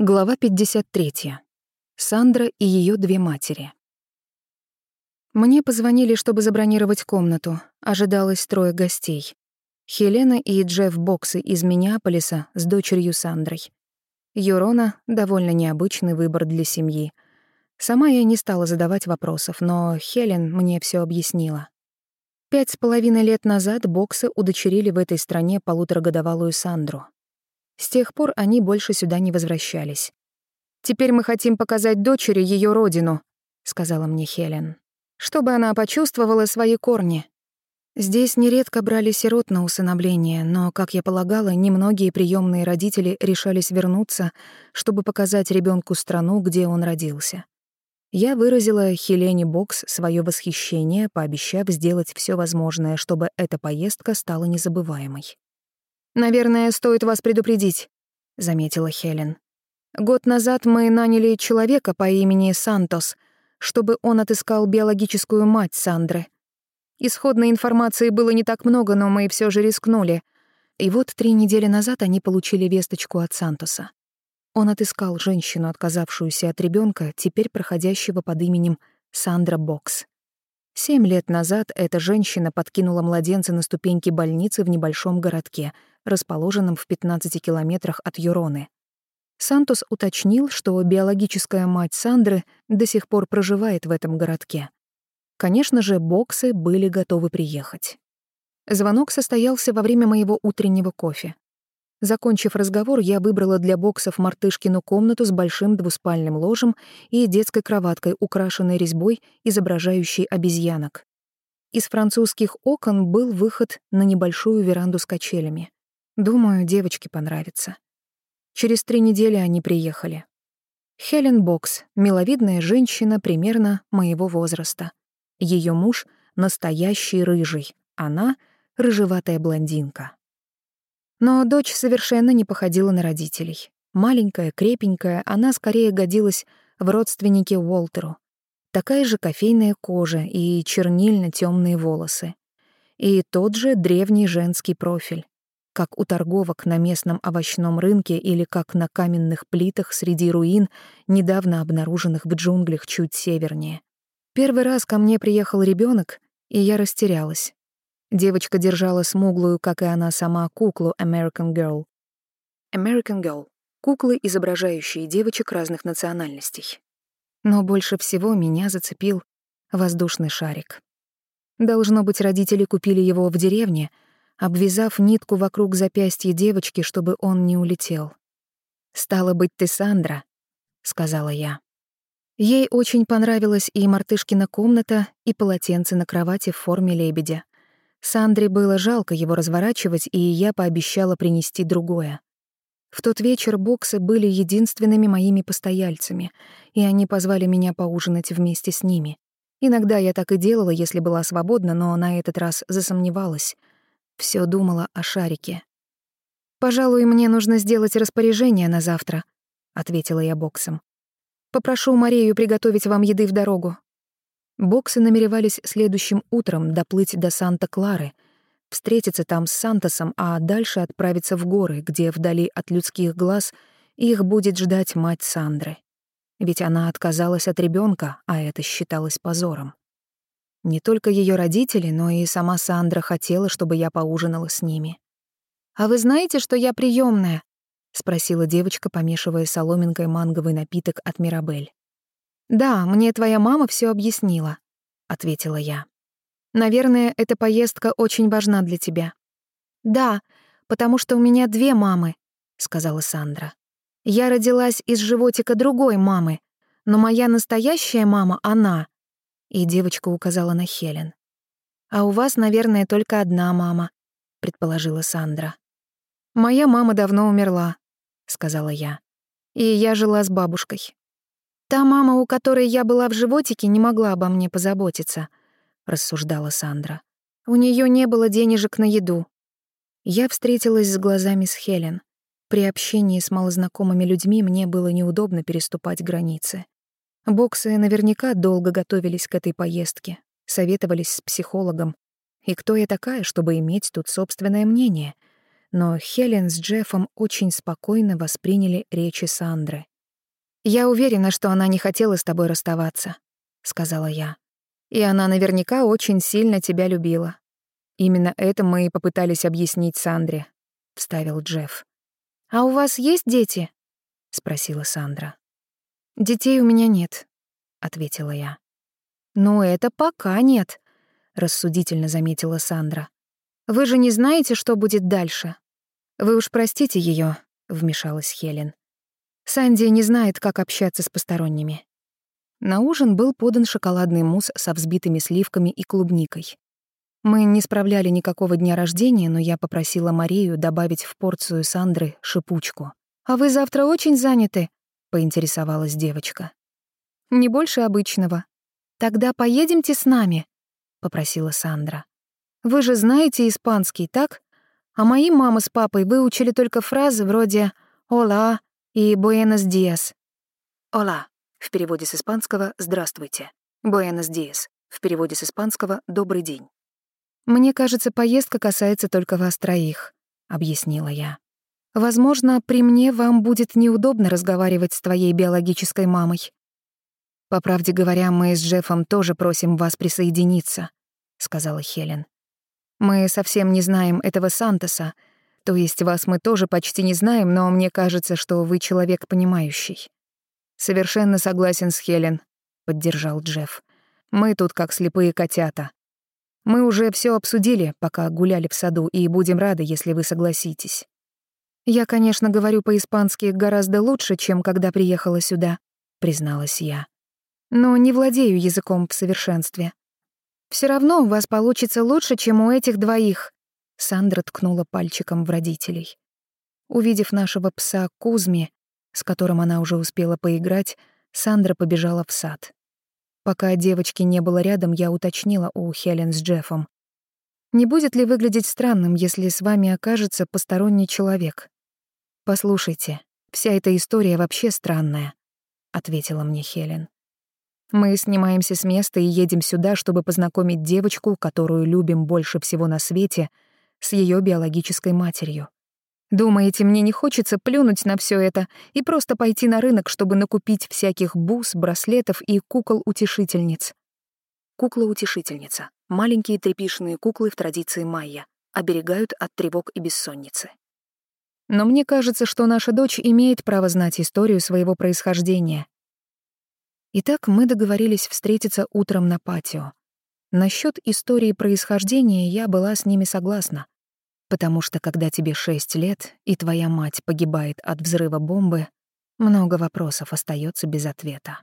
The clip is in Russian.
Глава 53. Сандра и ее две матери. Мне позвонили, чтобы забронировать комнату. Ожидалось трое гостей. Хелена и Джефф Боксы из Миннеаполиса с дочерью Сандрой. Юрона — довольно необычный выбор для семьи. Сама я не стала задавать вопросов, но Хелен мне все объяснила. Пять с половиной лет назад Боксы удочерили в этой стране полуторагодовалую Сандру. С тех пор они больше сюда не возвращались. «Теперь мы хотим показать дочери ее родину», — сказала мне Хелен, «чтобы она почувствовала свои корни». Здесь нередко брали сирот на усыновление, но, как я полагала, немногие приемные родители решались вернуться, чтобы показать ребенку страну, где он родился. Я выразила Хелене Бокс свое восхищение, пообещав сделать все возможное, чтобы эта поездка стала незабываемой. «Наверное, стоит вас предупредить», — заметила Хелен. «Год назад мы наняли человека по имени Сантос, чтобы он отыскал биологическую мать Сандры. Исходной информации было не так много, но мы все же рискнули. И вот три недели назад они получили весточку от Сантоса. Он отыскал женщину, отказавшуюся от ребенка, теперь проходящего под именем Сандра Бокс. Семь лет назад эта женщина подкинула младенца на ступеньки больницы в небольшом городке, расположенном в 15 километрах от Юроны. Сантос уточнил, что биологическая мать Сандры до сих пор проживает в этом городке. Конечно же, боксы были готовы приехать. Звонок состоялся во время моего утреннего кофе. Закончив разговор, я выбрала для боксов мартышкину комнату с большим двуспальным ложем и детской кроваткой, украшенной резьбой, изображающей обезьянок. Из французских окон был выход на небольшую веранду с качелями. Думаю, девочке понравится. Через три недели они приехали. Хелен Бокс — миловидная женщина примерно моего возраста. Ее муж — настоящий рыжий, она — рыжеватая блондинка. Но дочь совершенно не походила на родителей. Маленькая, крепенькая, она скорее годилась в родственнике Уолтеру. Такая же кофейная кожа и чернильно темные волосы. И тот же древний женский профиль как у торговок на местном овощном рынке или как на каменных плитах среди руин, недавно обнаруженных в джунглях чуть севернее. Первый раз ко мне приехал ребенок, и я растерялась. Девочка держала смуглую, как и она сама, куклу American Girl. American Girl — куклы, изображающие девочек разных национальностей. Но больше всего меня зацепил воздушный шарик. Должно быть, родители купили его в деревне — обвязав нитку вокруг запястья девочки, чтобы он не улетел. «Стало быть, ты Сандра», — сказала я. Ей очень понравилась и мартышкина комната, и полотенце на кровати в форме лебедя. Сандре было жалко его разворачивать, и я пообещала принести другое. В тот вечер боксы были единственными моими постояльцами, и они позвали меня поужинать вместе с ними. Иногда я так и делала, если была свободна, но на этот раз засомневалась — все думала о шарике. «Пожалуй, мне нужно сделать распоряжение на завтра», — ответила я боксом. «Попрошу Марию приготовить вам еды в дорогу». Боксы намеревались следующим утром доплыть до Санта-Клары, встретиться там с Сантосом, а дальше отправиться в горы, где вдали от людских глаз их будет ждать мать Сандры. Ведь она отказалась от ребенка, а это считалось позором. Не только ее родители, но и сама Сандра хотела, чтобы я поужинала с ними. «А вы знаете, что я приемная? спросила девочка, помешивая соломинкой манговый напиток от Мирабель. «Да, мне твоя мама все объяснила», — ответила я. «Наверное, эта поездка очень важна для тебя». «Да, потому что у меня две мамы», — сказала Сандра. «Я родилась из животика другой мамы, но моя настоящая мама — она, и девочка указала на Хелен. «А у вас, наверное, только одна мама», — предположила Сандра. «Моя мама давно умерла», — сказала я. «И я жила с бабушкой. Та мама, у которой я была в животике, не могла обо мне позаботиться», — рассуждала Сандра. «У нее не было денежек на еду». Я встретилась с глазами с Хелен. При общении с малознакомыми людьми мне было неудобно переступать границы. Боксы наверняка долго готовились к этой поездке, советовались с психологом. И кто я такая, чтобы иметь тут собственное мнение? Но Хелен с Джеффом очень спокойно восприняли речи Сандры. «Я уверена, что она не хотела с тобой расставаться», — сказала я. «И она наверняка очень сильно тебя любила. Именно это мы и попытались объяснить Сандре», — вставил Джефф. «А у вас есть дети?» — спросила Сандра. «Детей у меня нет», — ответила я. «Ну, это пока нет», — рассудительно заметила Сандра. «Вы же не знаете, что будет дальше?» «Вы уж простите ее, вмешалась Хелен. «Санди не знает, как общаться с посторонними». На ужин был подан шоколадный мусс со взбитыми сливками и клубникой. Мы не справляли никакого дня рождения, но я попросила Марию добавить в порцию Сандры шипучку. «А вы завтра очень заняты?» — поинтересовалась девочка. «Не больше обычного. Тогда поедемте с нами», — попросила Сандра. «Вы же знаете испанский, так? А мои мама с папой выучили только фразы вроде «Ола» и «Буэнос диас». «Ола» в переводе с испанского «Здравствуйте». «Буэнос диас» в переводе с испанского «Добрый день». «Мне кажется, поездка касается только вас троих», — объяснила я. «Возможно, при мне вам будет неудобно разговаривать с твоей биологической мамой. По правде говоря, мы с Джеффом тоже просим вас присоединиться», — сказала Хелен. Мы совсем не знаем этого Сантоса. То есть вас мы тоже почти не знаем, но мне кажется, что вы человек понимающий. Совершенно согласен с Хелен, поддержал Джефф. Мы тут как слепые котята. Мы уже все обсудили, пока гуляли в саду, и будем рады, если вы согласитесь. Я, конечно, говорю по-испански гораздо лучше, чем когда приехала сюда, призналась я. Но не владею языком в совершенстве. Все равно у вас получится лучше, чем у этих двоих», — Сандра ткнула пальчиком в родителей. Увидев нашего пса Кузми, с которым она уже успела поиграть, Сандра побежала в сад. Пока девочки не было рядом, я уточнила у Хелен с Джеффом. «Не будет ли выглядеть странным, если с вами окажется посторонний человек?» «Послушайте, вся эта история вообще странная», — ответила мне Хелен. Мы снимаемся с места и едем сюда, чтобы познакомить девочку, которую любим больше всего на свете, с ее биологической матерью. Думаете, мне не хочется плюнуть на все это и просто пойти на рынок, чтобы накупить всяких бус, браслетов и кукол-утешительниц? Кукла-утешительница — маленькие тряпишные куклы в традиции майя, оберегают от тревог и бессонницы. Но мне кажется, что наша дочь имеет право знать историю своего происхождения, Итак, мы договорились встретиться утром на патио. Насчет истории происхождения я была с ними согласна, потому что когда тебе шесть лет и твоя мать погибает от взрыва бомбы, много вопросов остается без ответа.